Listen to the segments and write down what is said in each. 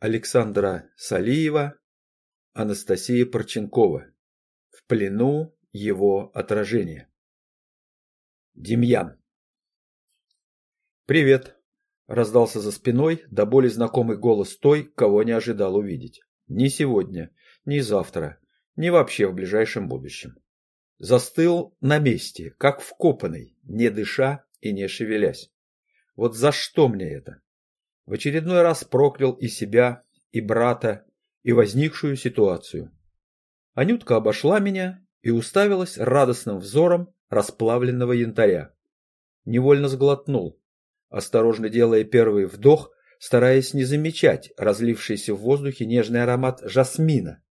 Александра Салиева, Анастасия Парченкова. В плену его отражения. Демьян. «Привет!» – раздался за спиной до боли знакомый голос той, кого не ожидал увидеть. Ни сегодня, ни завтра, ни вообще в ближайшем будущем. Застыл на месте, как вкопанный, не дыша и не шевелясь. Вот за что мне это? В очередной раз проклял и себя, и брата, и возникшую ситуацию. Анютка обошла меня и уставилась радостным взором расплавленного янтаря. Невольно сглотнул, осторожно делая первый вдох, стараясь не замечать разлившийся в воздухе нежный аромат жасмина,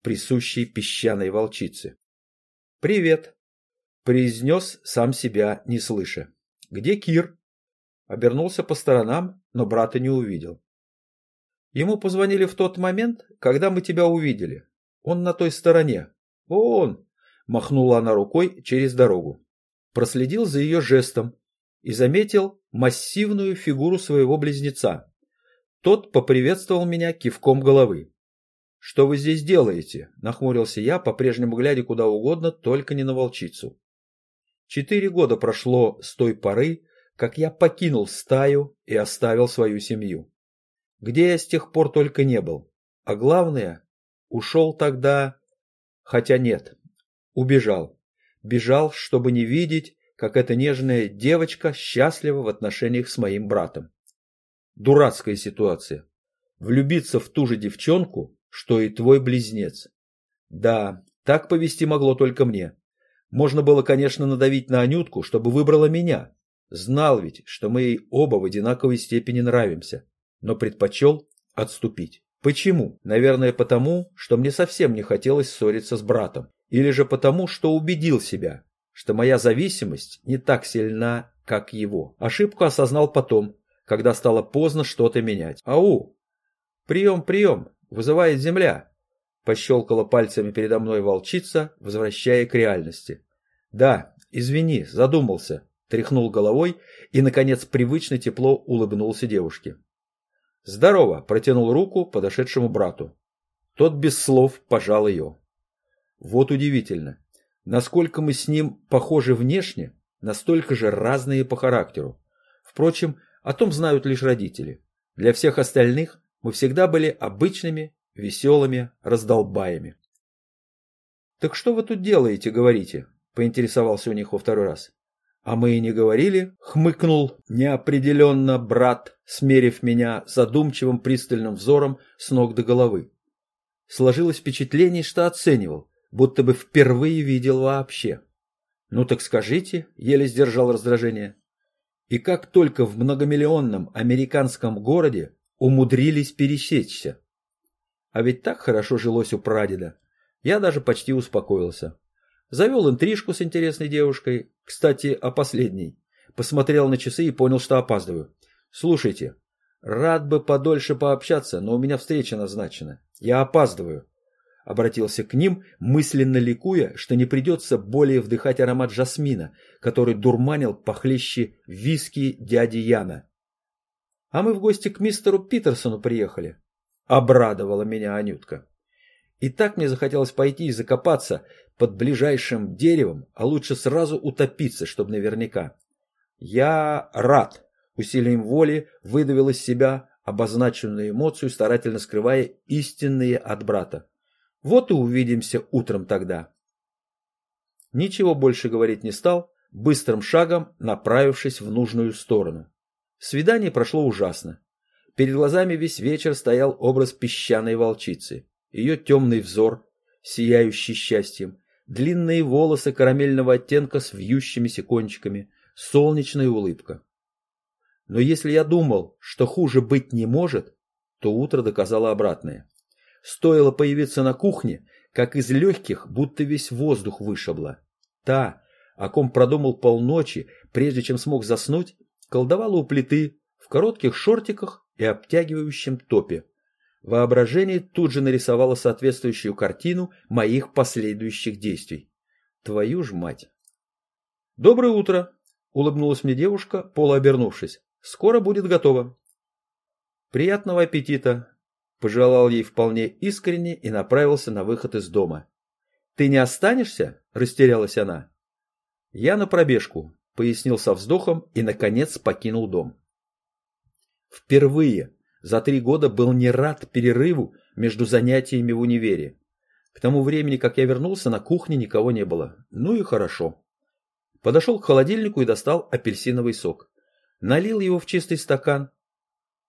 присущий песчаной волчице. «Привет!» – произнес сам себя, не слыша. «Где Кир?» Обернулся по сторонам, но брата не увидел. Ему позвонили в тот момент, когда мы тебя увидели. Он на той стороне. Он! Махнула она рукой через дорогу. Проследил за ее жестом и заметил массивную фигуру своего близнеца. Тот поприветствовал меня кивком головы. «Что вы здесь делаете?» – нахмурился я, по-прежнему глядя куда угодно, только не на волчицу. Четыре года прошло с той поры, как я покинул стаю и оставил свою семью. Где я с тех пор только не был. А главное, ушел тогда... Хотя нет, убежал. Бежал, чтобы не видеть, как эта нежная девочка счастлива в отношениях с моим братом. Дурацкая ситуация. Влюбиться в ту же девчонку, что и твой близнец. Да, так повести могло только мне. Можно было, конечно, надавить на Анютку, чтобы выбрала меня. Знал ведь, что мы ей оба в одинаковой степени нравимся, но предпочел отступить. Почему? Наверное, потому, что мне совсем не хотелось ссориться с братом. Или же потому, что убедил себя, что моя зависимость не так сильна, как его. Ошибку осознал потом, когда стало поздно что-то менять. Ау! Прием, прием! Вызывает земля! Пощелкала пальцами передо мной волчица, возвращая к реальности. Да, извини, задумался. Тряхнул головой и, наконец, привычно тепло улыбнулся девушке. «Здорово!» – протянул руку подошедшему брату. Тот без слов пожал ее. Вот удивительно. Насколько мы с ним похожи внешне, настолько же разные по характеру. Впрочем, о том знают лишь родители. Для всех остальных мы всегда были обычными, веселыми раздолбаями. «Так что вы тут делаете, говорите?» – поинтересовался у них во второй раз. «А мы и не говорили», — хмыкнул неопределенно брат, смерив меня задумчивым пристальным взором с ног до головы. Сложилось впечатление, что оценивал, будто бы впервые видел вообще. «Ну так скажите», — еле сдержал раздражение. И как только в многомиллионном американском городе умудрились пересечься. А ведь так хорошо жилось у прадеда. Я даже почти успокоился. Завел интрижку с интересной девушкой. Кстати, о последней. Посмотрел на часы и понял, что опаздываю. Слушайте, рад бы подольше пообщаться, но у меня встреча назначена. Я опаздываю. Обратился к ним, мысленно ликуя, что не придется более вдыхать аромат жасмина, который дурманил похлеще виски дяди Яна. А мы в гости к мистеру Питерсону приехали. Обрадовала меня Анютка. И так мне захотелось пойти и закопаться под ближайшим деревом, а лучше сразу утопиться, чтобы наверняка. Я рад. Усилием воли выдавил из себя обозначенную эмоцию, старательно скрывая истинные от брата. Вот и увидимся утром тогда. Ничего больше говорить не стал, быстрым шагом направившись в нужную сторону. Свидание прошло ужасно. Перед глазами весь вечер стоял образ песчаной волчицы ее темный взор, сияющий счастьем, длинные волосы карамельного оттенка с вьющимися кончиками, солнечная улыбка. Но если я думал, что хуже быть не может, то утро доказало обратное. Стоило появиться на кухне, как из легких будто весь воздух вышибло. Та, о ком продумал полночи, прежде чем смог заснуть, колдовала у плиты в коротких шортиках и обтягивающем топе, Воображение тут же нарисовало соответствующую картину моих последующих действий. Твою ж мать! «Доброе утро!» — улыбнулась мне девушка, полуобернувшись. «Скоро будет готово». «Приятного аппетита!» пожелал ей вполне искренне и направился на выход из дома. «Ты не останешься?» – растерялась она. «Я на пробежку», – пояснил со вздохом и, наконец, покинул дом. Впервые за три года был не рад перерыву между занятиями в универе. К тому времени, как я вернулся, на кухне никого не было. Ну и хорошо. Подошел к холодильнику и достал апельсиновый сок. Налил его в чистый стакан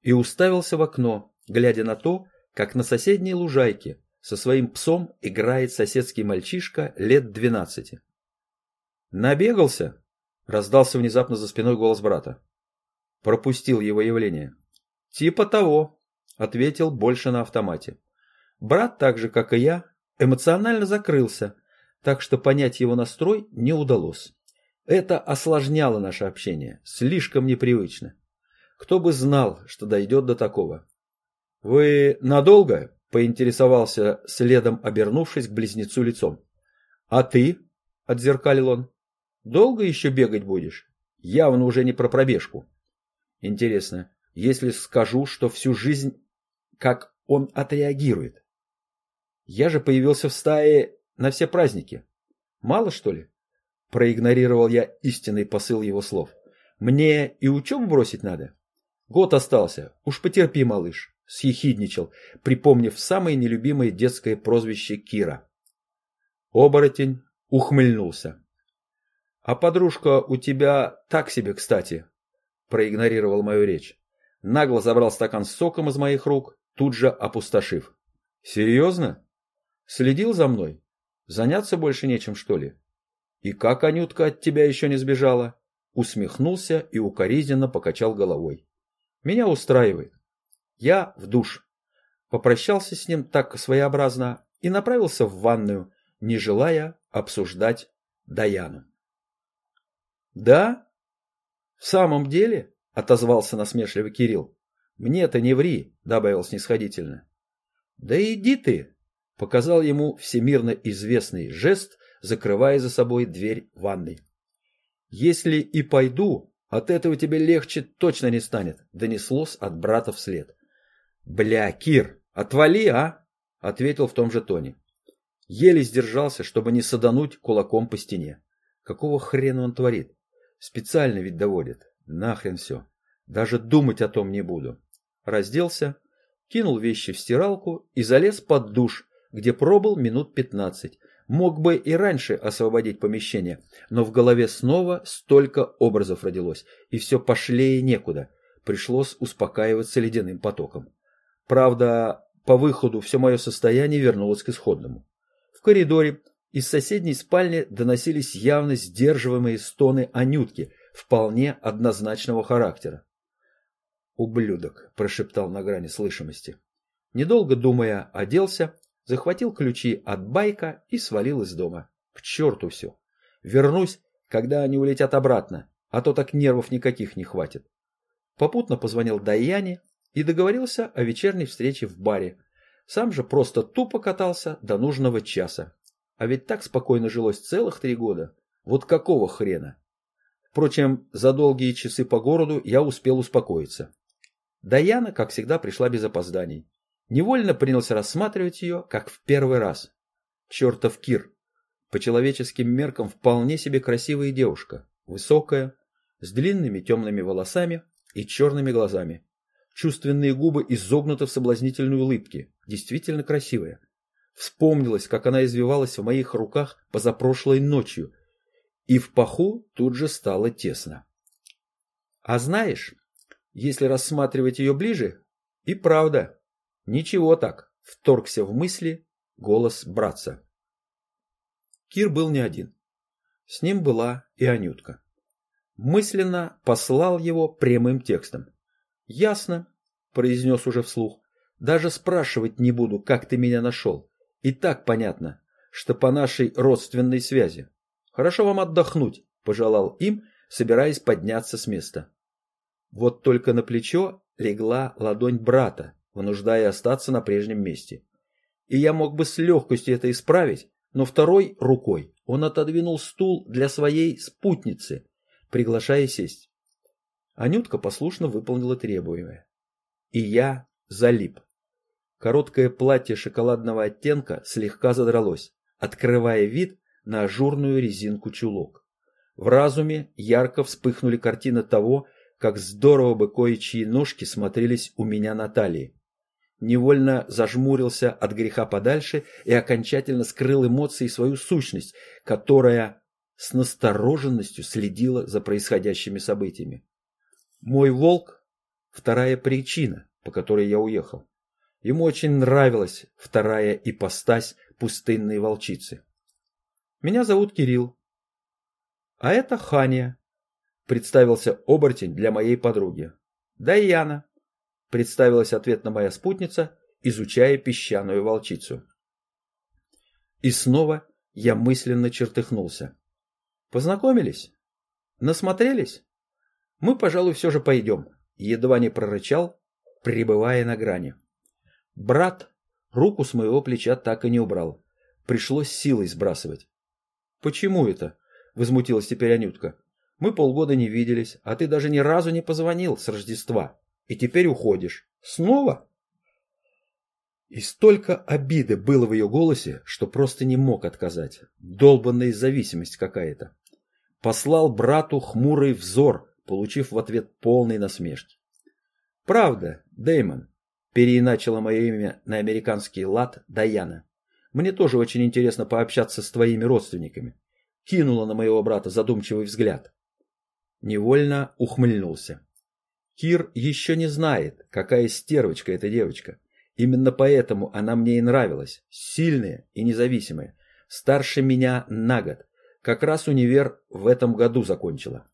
и уставился в окно, глядя на то, как на соседней лужайке со своим псом играет соседский мальчишка лет двенадцати. «Набегался?» — раздался внезапно за спиной голос брата. Пропустил его явление. «Типа того», — ответил больше на автомате. Брат, так же, как и я, эмоционально закрылся, так что понять его настрой не удалось. Это осложняло наше общение, слишком непривычно. Кто бы знал, что дойдет до такого. «Вы надолго?» – поинтересовался, следом обернувшись к близнецу лицом. «А ты?» – отзеркалил он. «Долго еще бегать будешь? Явно уже не про пробежку». «Интересно, если скажу, что всю жизнь, как он отреагирует?» «Я же появился в стае на все праздники. Мало, что ли?» Проигнорировал я истинный посыл его слов. «Мне и учебу бросить надо?» «Год остался. Уж потерпи, малыш», — съехидничал, припомнив самое нелюбимое детское прозвище Кира. Оборотень ухмыльнулся. «А подружка у тебя так себе, кстати», — проигнорировал мою речь. Нагло забрал стакан с соком из моих рук, тут же опустошив. «Серьезно? Следил за мной? Заняться больше нечем, что ли?» «И как Анютка от тебя еще не сбежала?» Усмехнулся и укоризненно покачал головой. «Меня устраивает. Я в душ». Попрощался с ним так своеобразно и направился в ванную, не желая обсуждать Даяну. «Да? В самом деле?» — отозвался насмешливый Кирилл. «Мне-то не ври», — добавил снисходительно. «Да иди ты!» — показал ему всемирно известный жест закрывая за собой дверь ванной. «Если и пойду, от этого тебе легче точно не станет», — донеслось от брата вслед. «Бля, Кир, отвали, а!» — ответил в том же тоне. Еле сдержался, чтобы не садануть кулаком по стене. Какого хрена он творит? Специально ведь доводит. Нахрен все. Даже думать о том не буду. Разделся, кинул вещи в стиралку и залез под душ, где пробыл минут пятнадцать, Мог бы и раньше освободить помещение, но в голове снова столько образов родилось, и все пошлее некуда. Пришлось успокаиваться ледяным потоком. Правда, по выходу все мое состояние вернулось к исходному. В коридоре из соседней спальни доносились явно сдерживаемые стоны Анютки, вполне однозначного характера. «Ублюдок», – прошептал на грани слышимости. Недолго думая, оделся захватил ключи от байка и свалил из дома. К черту все. Вернусь, когда они улетят обратно, а то так нервов никаких не хватит. Попутно позвонил Даяне и договорился о вечерней встрече в баре. Сам же просто тупо катался до нужного часа. А ведь так спокойно жилось целых три года. Вот какого хрена? Впрочем, за долгие часы по городу я успел успокоиться. Даяна, как всегда, пришла без опозданий. Невольно принялся рассматривать ее, как в первый раз. Чертов Кир. По человеческим меркам вполне себе красивая девушка. Высокая, с длинными темными волосами и черными глазами. Чувственные губы изогнуты в соблазнительной улыбке. Действительно красивая. Вспомнилось, как она извивалась в моих руках позапрошлой ночью. И в паху тут же стало тесно. А знаешь, если рассматривать ее ближе, и правда, Ничего так, вторгся в мысли голос братца. Кир был не один. С ним была и Анютка. Мысленно послал его прямым текстом. «Ясно», — произнес уже вслух, — «даже спрашивать не буду, как ты меня нашел. И так понятно, что по нашей родственной связи. Хорошо вам отдохнуть», — пожелал им, собираясь подняться с места. Вот только на плечо легла ладонь брата, вынуждая остаться на прежнем месте. И я мог бы с легкостью это исправить, но второй рукой он отодвинул стул для своей спутницы, приглашая сесть. Анютка послушно выполнила требуемое. И я залип. Короткое платье шоколадного оттенка слегка задралось, открывая вид на ажурную резинку чулок. В разуме ярко вспыхнули картины того, как здорово бы кое-чьи ножки смотрелись у меня на талии. Невольно зажмурился от греха подальше и окончательно скрыл эмоции и свою сущность, которая с настороженностью следила за происходящими событиями. Мой волк – вторая причина, по которой я уехал. Ему очень нравилась вторая ипостась пустынной волчицы. Меня зовут Кирилл. А это Ханя, представился оборотень для моей подруги. Да и Яна, представилась ответно моя спутница, изучая песчаную волчицу. И снова я мысленно чертыхнулся. Познакомились? Насмотрелись? Мы, пожалуй, все же пойдем, едва не прорычал, пребывая на грани. Брат руку с моего плеча так и не убрал. Пришлось силой сбрасывать. «Почему это?» – возмутилась теперь Анютка. «Мы полгода не виделись, а ты даже ни разу не позвонил с Рождества. И теперь уходишь. Снова?» И столько обиды было в ее голосе, что просто не мог отказать. Долбанная зависимость какая-то. Послал брату хмурый взор, получив в ответ полный насмешки. «Правда, Дэймон», – переиначила мое имя на американский лад Даяна. Мне тоже очень интересно пообщаться с твоими родственниками. Кинула на моего брата задумчивый взгляд. Невольно ухмыльнулся. Кир еще не знает, какая стервочка эта девочка. Именно поэтому она мне и нравилась. Сильная и независимая. Старше меня на год. Как раз универ в этом году закончила.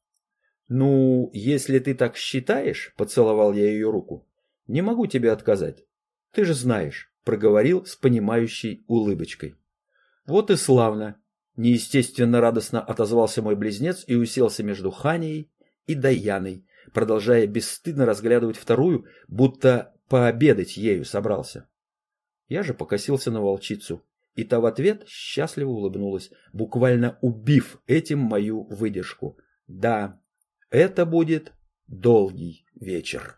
«Ну, если ты так считаешь», — поцеловал я ее руку, — «не могу тебе отказать. Ты же знаешь, проговорил с понимающей улыбочкой. Вот и славно. Неестественно радостно отозвался мой близнец и уселся между Ханией и Даяной, продолжая бесстыдно разглядывать вторую, будто пообедать ею собрался. Я же покосился на волчицу, и та в ответ счастливо улыбнулась, буквально убив этим мою выдержку. Да, это будет долгий вечер.